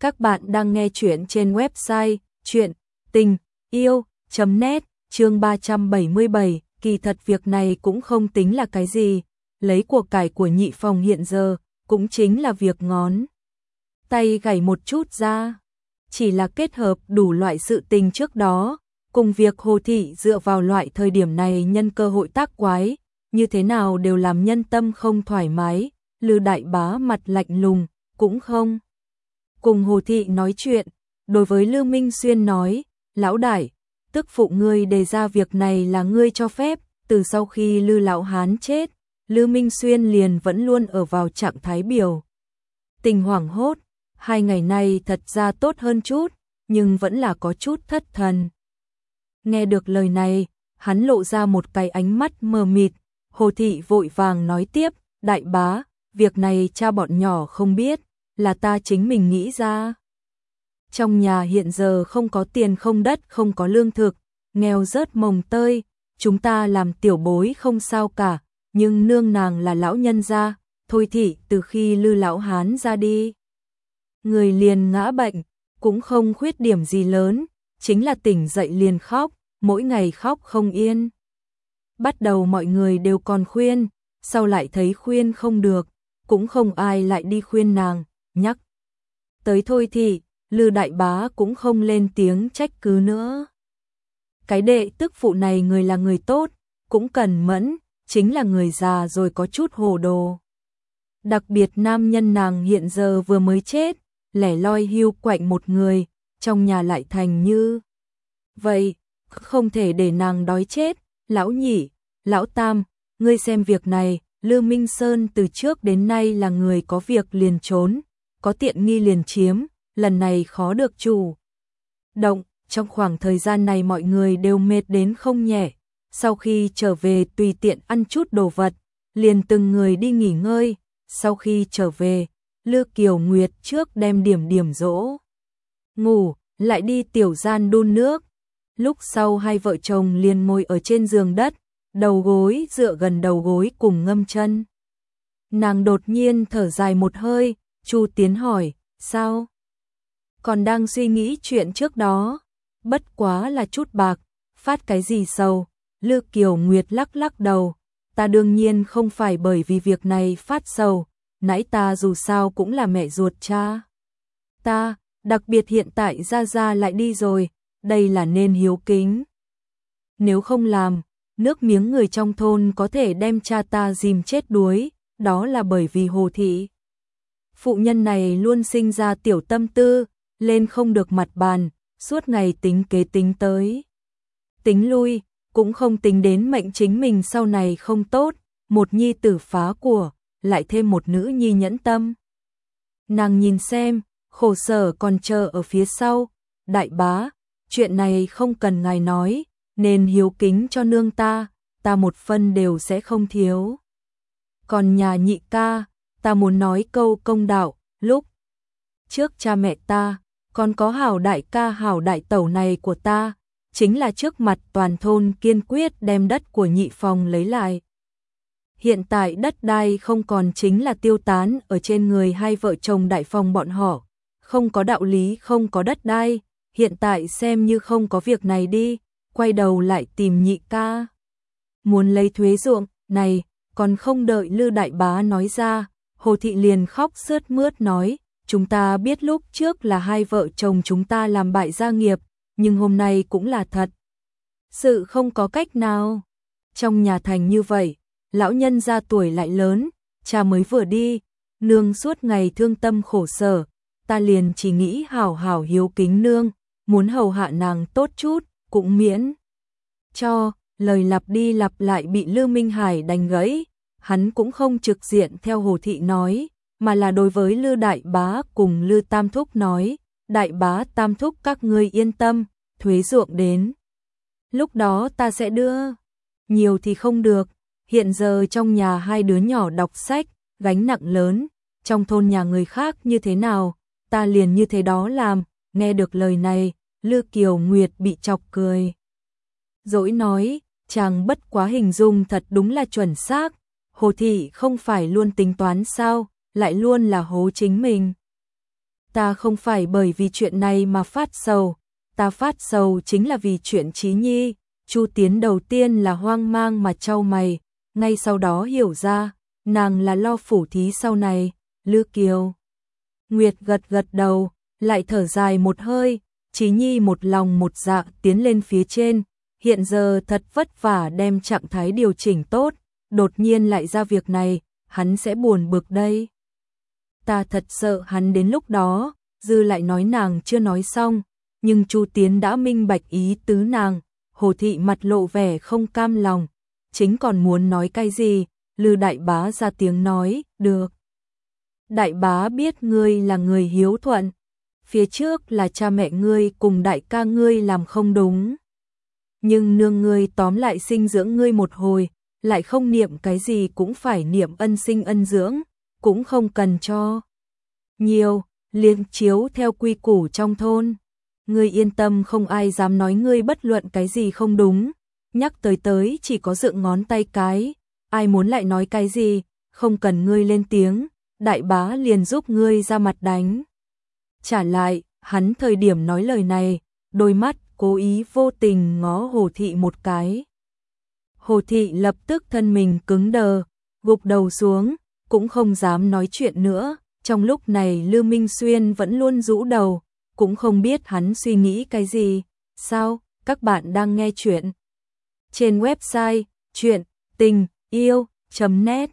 Các bạn đang nghe chuyện trên website chuyện tình yêu.net chương 377, kỳ thật việc này cũng không tính là cái gì, lấy cuộc cải của nhị phòng hiện giờ, cũng chính là việc ngón. Tay gảy một chút ra, chỉ là kết hợp đủ loại sự tình trước đó, cùng việc hồ thị dựa vào loại thời điểm này nhân cơ hội tác quái, như thế nào đều làm nhân tâm không thoải mái, lư đại bá mặt lạnh lùng, cũng không. Cùng hồ thị nói chuyện, đối với Lưu Minh Xuyên nói, lão đại, tức phụ ngươi đề ra việc này là ngươi cho phép, từ sau khi Lư lão hán chết, Lưu Minh Xuyên liền vẫn luôn ở vào trạng thái biểu. Tình hoảng hốt, hai ngày nay thật ra tốt hơn chút, nhưng vẫn là có chút thất thần. Nghe được lời này, hắn lộ ra một cái ánh mắt mờ mịt, Hồ Thị vội vàng nói tiếp, đại bá, việc này cha bọn nhỏ không biết, là ta chính mình nghĩ ra. Trong nhà hiện giờ không có tiền không đất không có lương thực, nghèo rớt mồng tơi, chúng ta làm tiểu bối không sao cả, nhưng nương nàng là lão nhân gia, thôi thị từ khi lư lão hán ra đi. Người liền ngã bệnh, cũng không khuyết điểm gì lớn, chính là tỉnh dậy liền khóc, mỗi ngày khóc không yên. Bắt đầu mọi người đều còn khuyên, sau lại thấy khuyên không được, cũng không ai lại đi khuyên nàng, nhắc. Tới thôi thì, Lư Đại Bá cũng không lên tiếng trách cứ nữa. Cái đệ tức phụ này người là người tốt, cũng cần mẫn, chính là người già rồi có chút hồ đồ. Đặc biệt nam nhân nàng hiện giờ vừa mới chết, lẻ loi hưu quạnh một người, trong nhà lại thành như. Vậy, không thể để nàng đói chết, lão nhị, lão tam, ngươi xem việc này, Lư Minh Sơn từ trước đến nay là người có việc liền trốn, có tiện nghi liền chiếm, lần này khó được chủ. Động, trong khoảng thời gian này mọi người đều mệt đến không nhẹ, sau khi trở về tùy tiện ăn chút đồ vật, liền từng người đi nghỉ ngơi, sau khi trở về, Lư Kiều Nguyệt trước đem điểm điểm dỗ. Ngủ, lại đi tiểu gian đun nước. Lúc sau hai vợ chồng liền ngồi ở trên giường đất, đầu gối dựa gần đầu gối cùng ngâm chân. Nàng đột nhiên thở dài một hơi, Chu Tiến hỏi, sao? Còn đang suy nghĩ chuyện trước đó, bất quá là chút bạc, phát cái gì sầu, Lư Kiều Nguyệt lắc lắc đầu, ta đương nhiên không phải bởi vì việc này phát sầu, nãy ta dù sao cũng là mẹ ruột cha. Ta, đặc biệt hiện tại ra ra lại đi rồi, đây là nên hiếu kính. Nếu không làm, nước miếng người trong thôn có thể đem cha ta dìm chết đuối, đó là bởi vì hồ thị. Phụ nhân này luôn sinh ra tiểu tâm tư, lên không được mặt bàn, suốt ngày tính kế tính tới. Tính lui, cũng không tính đến mệnh chính mình sau này không tốt, một nhi tử phá của, lại thêm một nữ nhi nhẫn tâm. Nàng nhìn xem, khổ sở còn chờ ở phía sau, đại bá, chuyện này không cần ngài nói, nên hiếu kính cho nương ta, ta một phân đều sẽ không thiếu. Còn nhà nhị ca, ta muốn nói câu công đạo, lúc trước cha mẹ ta, còn có hảo đại ca hảo đại tẩu này của ta, chính là trước mặt toàn thôn kiên quyết đem đất của nhị phòng lấy lại. Hiện tại đất đai không còn chính là tiêu tán ở trên người hai vợ chồng đại phòng bọn họ, không có đạo lý không có đất đai, hiện tại xem như không có việc này đi, quay đầu lại tìm nhị ca. Muốn lấy thuế ruộng, này, còn không đợi Lư Đại Bá nói ra, Hồ Thị liền khóc sướt mướt nói, chúng ta biết lúc trước là hai vợ chồng chúng ta làm bại gia nghiệp, nhưng hôm nay cũng là thật. Sự không có cách nào. Trong nhà thành như vậy, lão nhân ra tuổi lại lớn, cha mới vừa đi, nương suốt ngày thương tâm khổ sở, ta liền chỉ nghĩ hảo hảo hiếu kính nương, muốn hầu hạ nàng tốt chút, cũng miễn. Cho, lời lặp đi lặp lại bị Lưu Minh Hải đánh gãy, hắn cũng không trực diện theo Hồ Thị nói, mà là đối với Lư Đại Bá cùng Lư Tam Thúc nói, Đại Bá Tam Thúc các ngươi yên tâm, thuế ruộng đến. Lúc đó ta sẽ đưa, nhiều thì không được, hiện giờ trong nhà hai đứa nhỏ đọc sách, gánh nặng lớn, trong thôn nhà người khác như thế nào, ta liền như thế đó làm, nghe được lời này, Lư Kiều Nguyệt bị chọc cười. Dỗi nói, chàng bất quá hình dung thật đúng là chuẩn xác, Hồ Thị không phải luôn tính toán sao, lại luôn là hố chính mình. ta không phải bởi vì chuyện này mà phát sầu, ta phát sầu chính là vì chuyện trí nhi. Chu Tiến đầu tiên là hoang mang mà trao mày, ngay sau đó hiểu ra, nàng là lo phủ thí sau này, Lư Kiều. Nguyệt gật gật đầu, lại thở dài một hơi, Chí Nhi một lòng một dạ tiến lên phía trên, hiện giờ thật vất vả đem trạng thái điều chỉnh tốt, đột nhiên lại ra việc này, hắn sẽ buồn bực đây. Ta thật sợ hắn đến lúc đó, dư lại nói nàng chưa nói xong, nhưng Chu Tiến đã minh bạch ý tứ nàng, Hồ thị mặt lộ vẻ không cam lòng, chính còn muốn nói cái gì, Lư đại bá ra tiếng nói, được. Đại bá biết ngươi là người hiếu thuận, phía trước là cha mẹ ngươi cùng đại ca ngươi làm không đúng. Nhưng nương ngươi tóm lại sinh dưỡng ngươi một hồi, lại không niệm cái gì cũng phải niệm ân sinh ân dưỡng, cũng không cần cho. Nhiều, liên chiếu theo quy củ trong thôn. Ngươi yên tâm không ai dám nói ngươi bất luận cái gì không đúng, nhắc tới tới chỉ có dựng ngón tay cái, ai muốn lại nói cái gì, không cần ngươi lên tiếng, đại bá liền giúp ngươi ra mặt đánh. Trả lại, hắn thời điểm nói lời này, đôi mắt cố ý vô tình ngó Hồ Thị một cái. Hồ Thị lập tức thân mình cứng đờ, gục đầu xuống, cũng không dám nói chuyện nữa. Trong lúc này Lưu Minh Xuyên vẫn luôn rũ đầu, cũng không biết hắn suy nghĩ cái gì. Sao, các bạn đang nghe chuyện? Trên website chuyện tình yêu.net